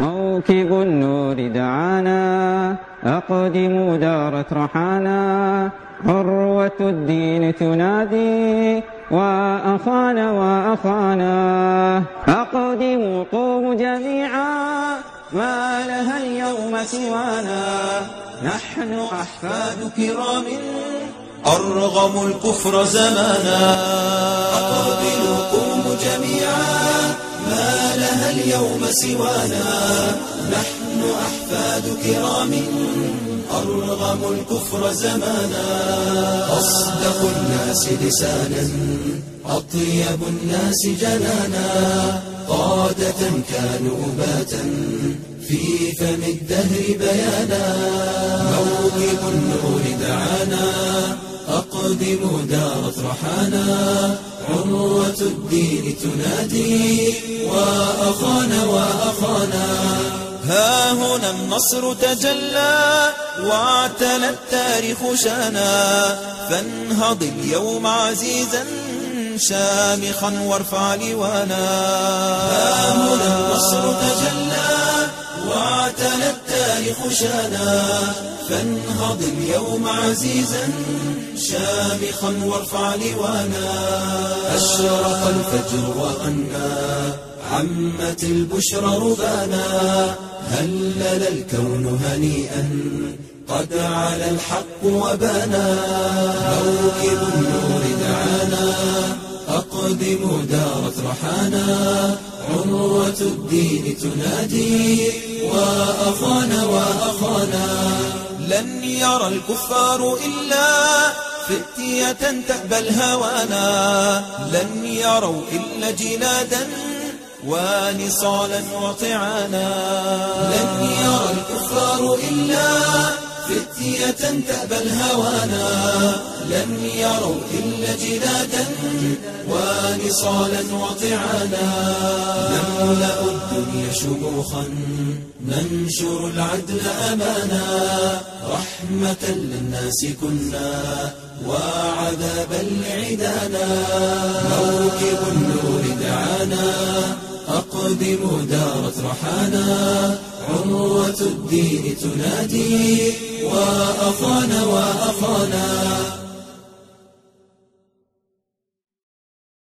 موكب النور دعانا أقدموا دارت رحانا عروة الدين تنادي وأخانا وأخانا أقدموا قوموا جميعا ما لها اليوم سوانا نحن أحفاد كرام أرغموا الكفر زمانا. اليوم سوانا. نحن أحفاد كرام أرغموا الكفر زمانا. أصدق الناس لسانا أطيب الناس جنانا. قادة كانوا باتا في فم الدهر بيانا. موكب النور دعانا أقدموا دارت رحانا الدين تنادي وأخانا وأخانا. ها هنا النصر تجلى واعتلى التاريخ شانا. فانهض اليوم عزيزا شامخا وارفع لوانا. ها هنا النصر تجلى واعتلى التاريخ شانا فانهض اليوم عزيزا شامخا وارفع لوانا. أشرق الفجر وغنى عمت البشرى ربانا. هلل الكون هنيئا قد على الحق وبانا. موكب النور دعانا. أقدموا دارت رحانا عروة الدين تنادي وأخانا وأخانا. لن يرى الكفار إلا فتية تأبى الهوانا. لن يروا إلا جلادا ونصالا وطعانا. لن يرى الكفار إلا فتية تأبى الهوانا لن يروا إلا جلادا ونصالا وطعانا. نملأ الدنيا شموخا ننشر العدل أمانا. رحمة للناس كنا وعذابا لعدانا. موكب النور دعانا أقدموا دارت رحانا عروة الدين تنادي وأخانا وأخانا.